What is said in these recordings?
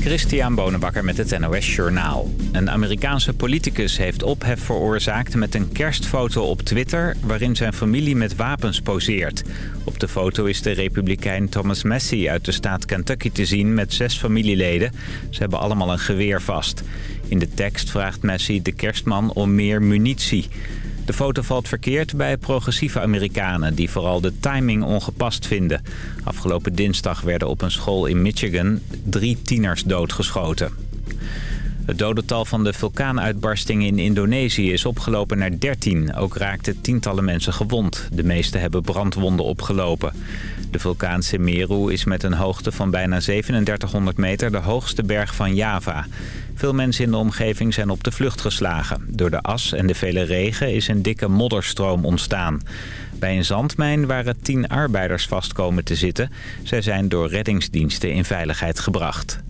Christian Bonenbakker met het NOS Journaal. Een Amerikaanse politicus heeft ophef veroorzaakt met een kerstfoto op Twitter... waarin zijn familie met wapens poseert. Op de foto is de republikein Thomas Massey uit de staat Kentucky te zien met zes familieleden. Ze hebben allemaal een geweer vast. In de tekst vraagt Massey de kerstman om meer munitie... De foto valt verkeerd bij progressieve Amerikanen... die vooral de timing ongepast vinden. Afgelopen dinsdag werden op een school in Michigan drie tieners doodgeschoten. Het dodental van de vulkaanuitbarsting in Indonesië is opgelopen naar 13. Ook raakten tientallen mensen gewond. De meeste hebben brandwonden opgelopen. De vulkaan Semeru is met een hoogte van bijna 3700 meter de hoogste berg van Java. Veel mensen in de omgeving zijn op de vlucht geslagen. Door de as en de vele regen is een dikke modderstroom ontstaan. Bij een zandmijn waren tien arbeiders vastkomen te zitten. Zij zijn door reddingsdiensten in veiligheid gebracht.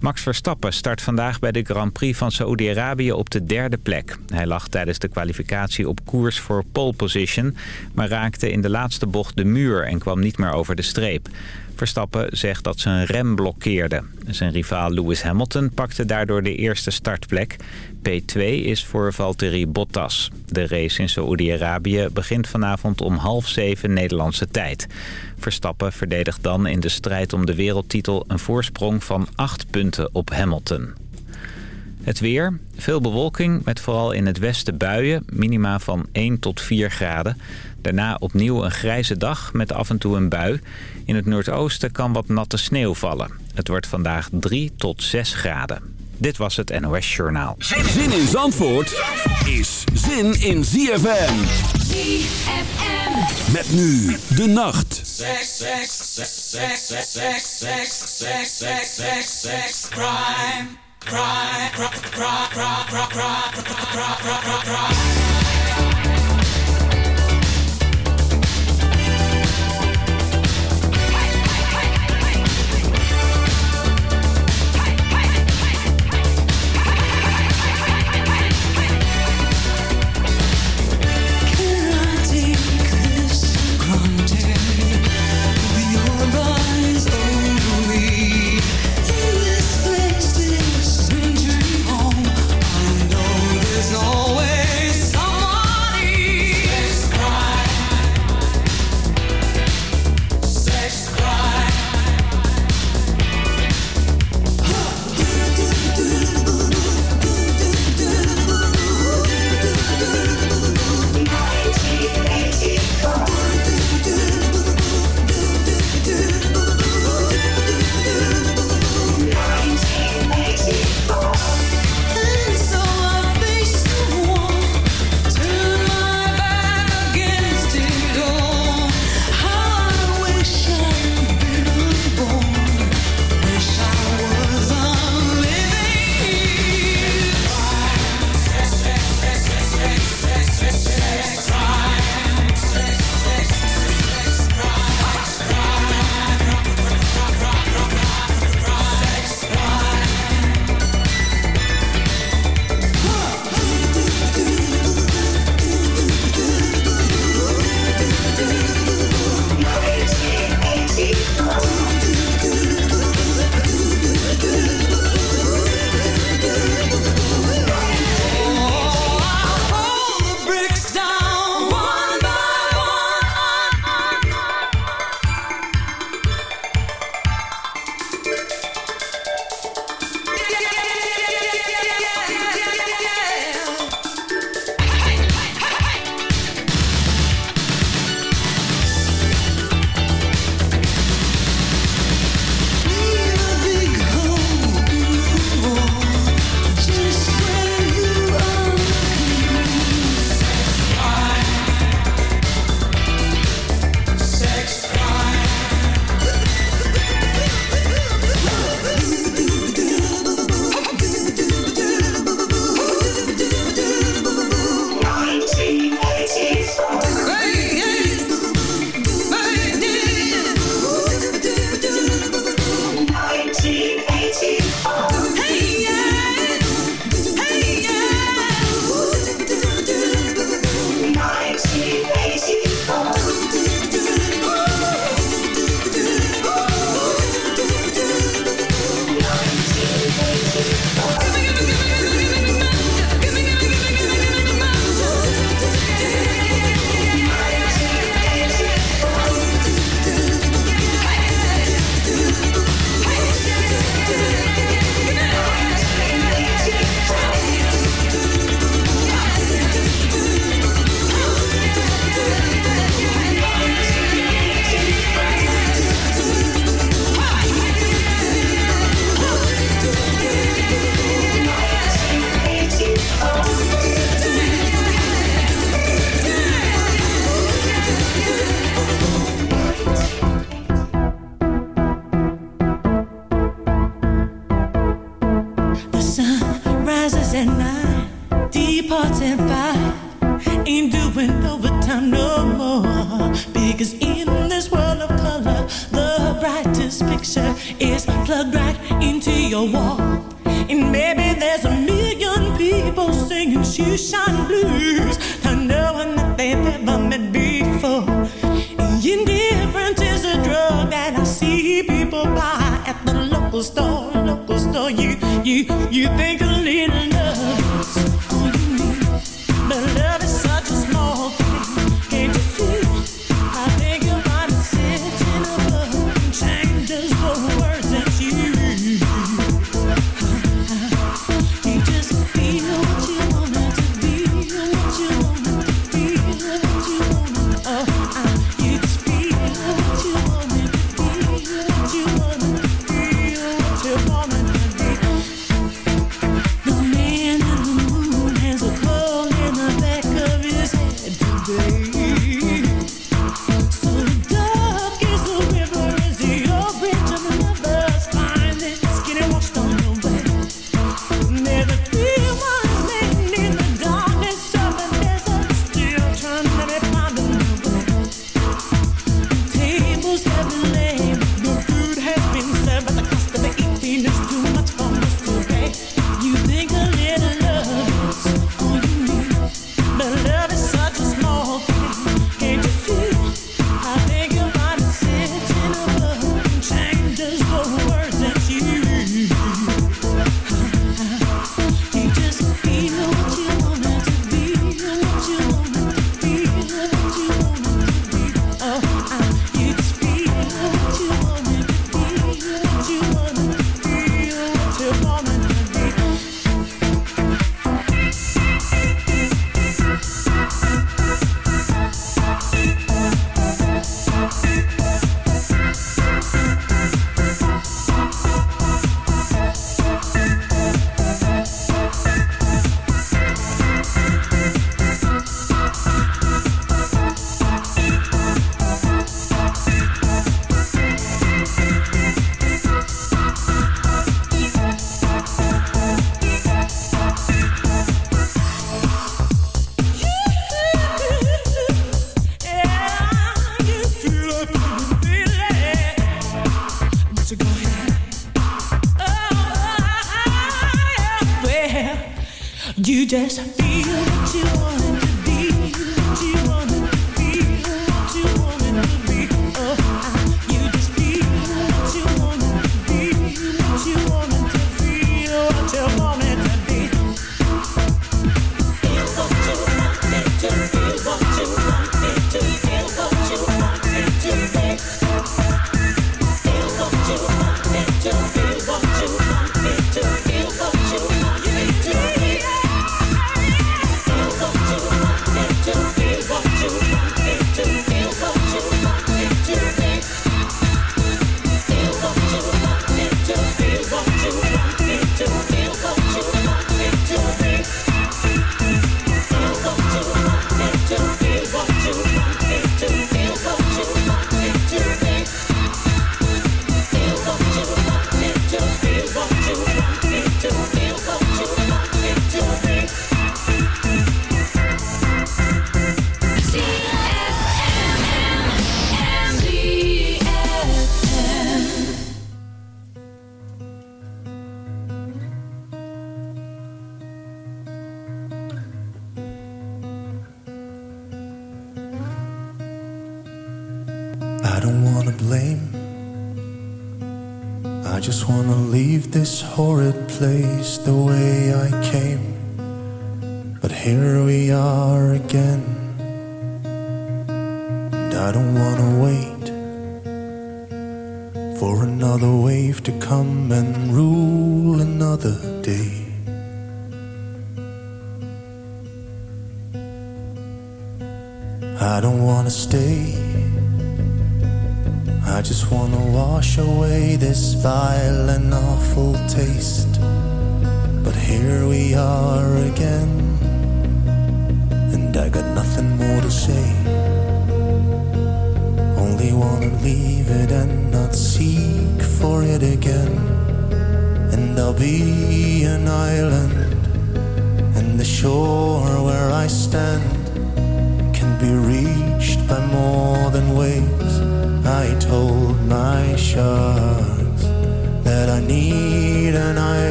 Max Verstappen start vandaag bij de Grand Prix van Saoedi-Arabië op de derde plek. Hij lag tijdens de kwalificatie op koers voor pole position... maar raakte in de laatste bocht de muur en kwam niet meer over de streep. Verstappen zegt dat zijn rem blokkeerde. Zijn rivaal Lewis Hamilton pakte daardoor de eerste startplek. P2 is voor Valtteri Bottas. De race in Saoedi-Arabië begint vanavond om half zeven Nederlandse tijd. Verstappen verdedigt dan in de strijd om de wereldtitel een voorsprong van acht punten op Hamilton. Het weer, veel bewolking met vooral in het westen buien, minima van 1 tot 4 graden. Daarna opnieuw een grijze dag met af en toe een bui. In het noordoosten kan wat natte sneeuw vallen. Het wordt vandaag 3 tot 6 graden. Dit was het NOS Journaal. Zin in Zandvoort is zin in ZFM. ZFM. Met nu de nacht. Sex, sex, sex, sex, sex, sex, sex, sex, sex, sex, sex, crime, crime, crime, crime, crime, crime, crime, crime, crime, crime. ocean blues I know one that they've ever met before. Indifference is a drug that I see people buy at the local store. Local store, you you you think.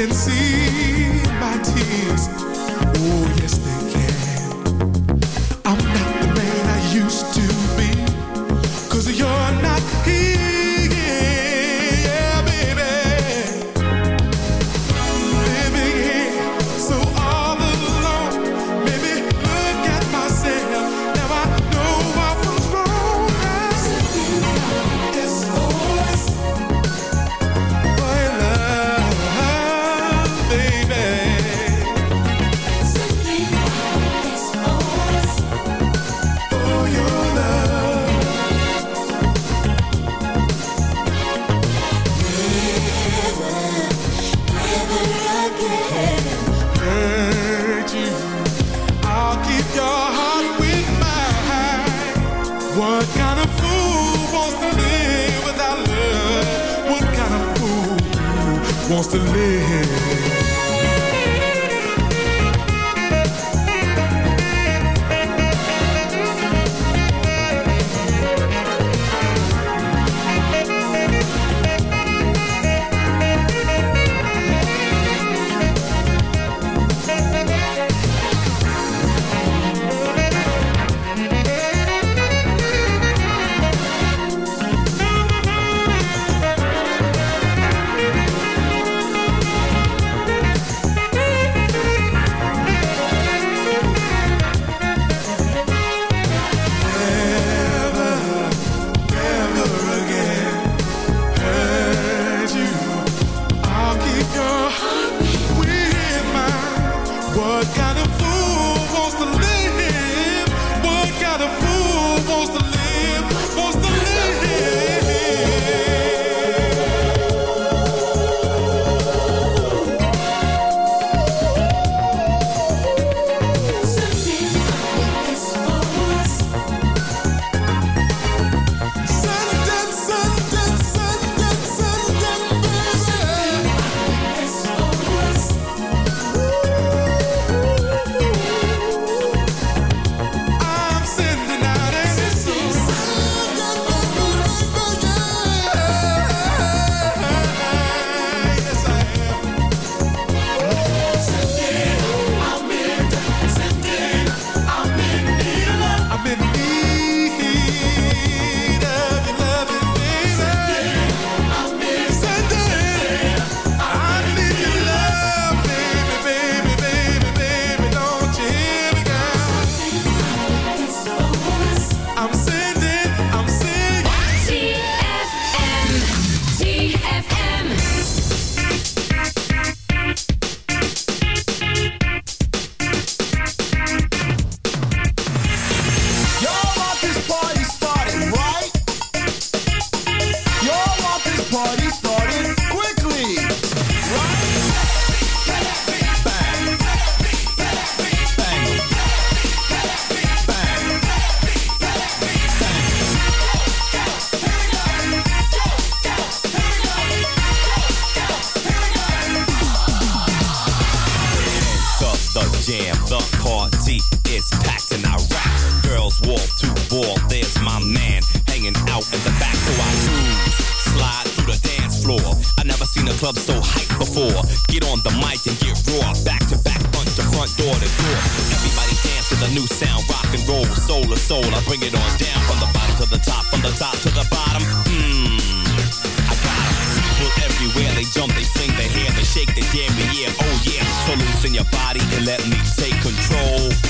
Can see my tears. Oh, yes, they can. wall to wall. There's my man hanging out in the back, so I move, Slide through the dance floor. I never seen a club so hyped before. Get on the mic and get raw. Back to back, punch the front door to door. Everybody dance to the new sound, rock and roll, soul to soul. I bring it on down from the bottom to the top, from the top to the bottom. Mmm everywhere. They jump, they sing, they hair, they shake, they damn me, yeah, oh yeah. So loosen your body and let me take control.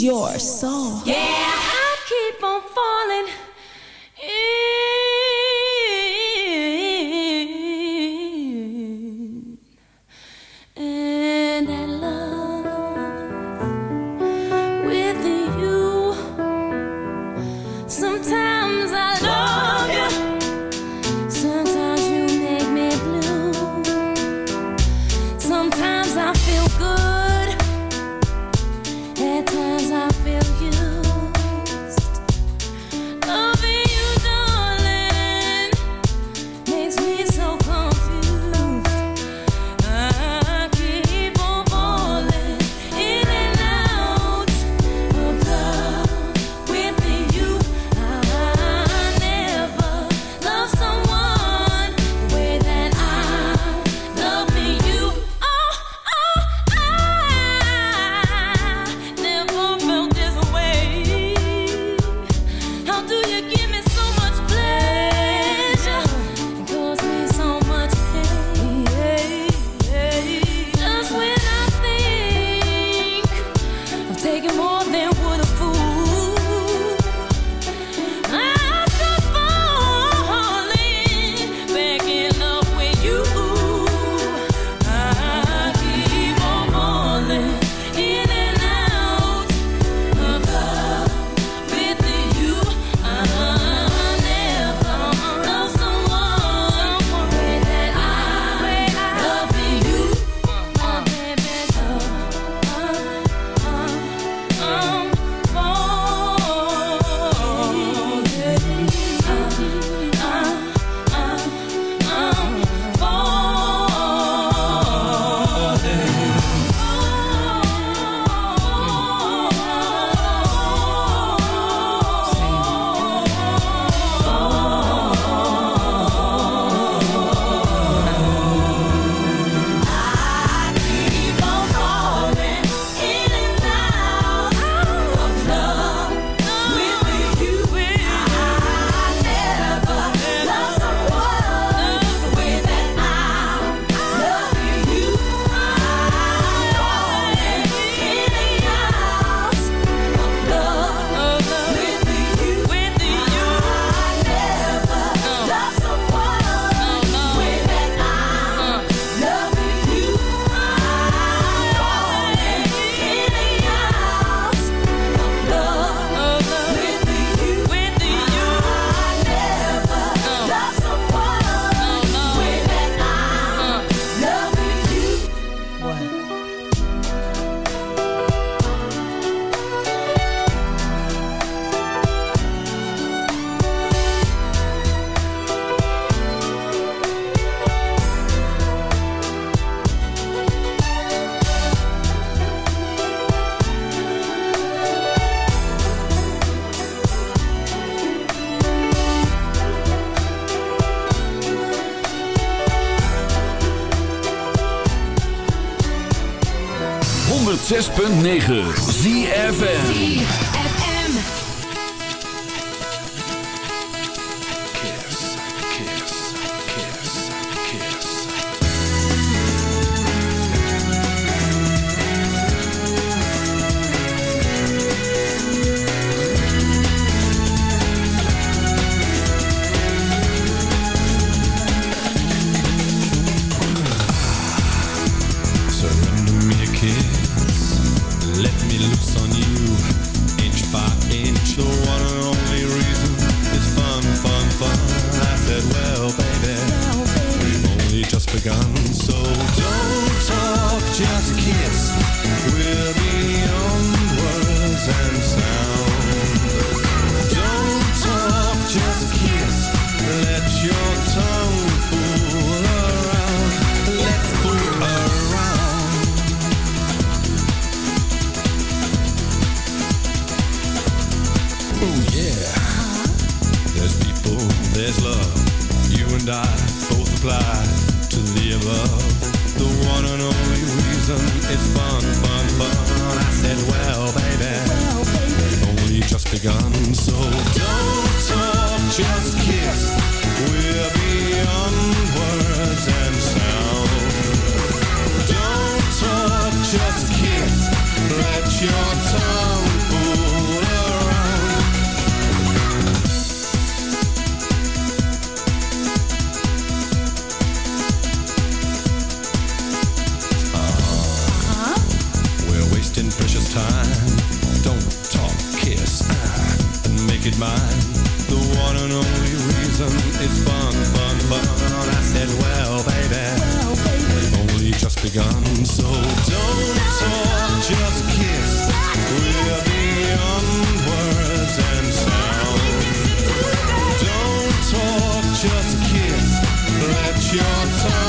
Your soul. Yeah, 106.9 ZFN your tongue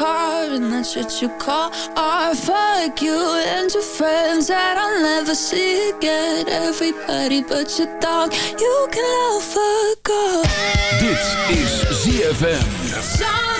car, and that's what you call art. Fuck you and your friends that I'll never see again. Everybody but your dog, you can all fuck girl. Dit is ZFM.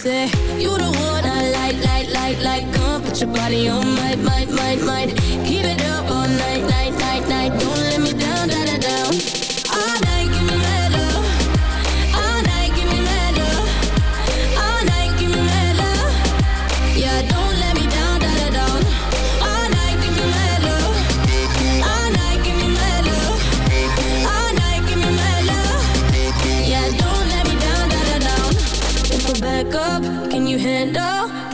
say you the one I like, like, like, like. Come put your body on my, my, my, my. Keep it up all night, night, night, night. Don't let me down.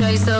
No chaser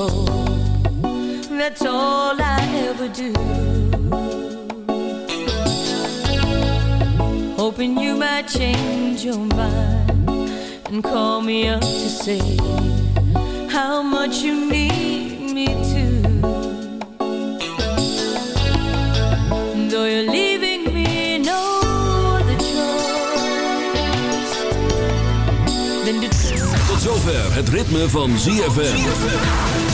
Hope. That's all I ever do. Hoping you might change your mind and call me up to say how much you need me to. Though you're leaving me no other choice to Tot zover het ritme van ZFM.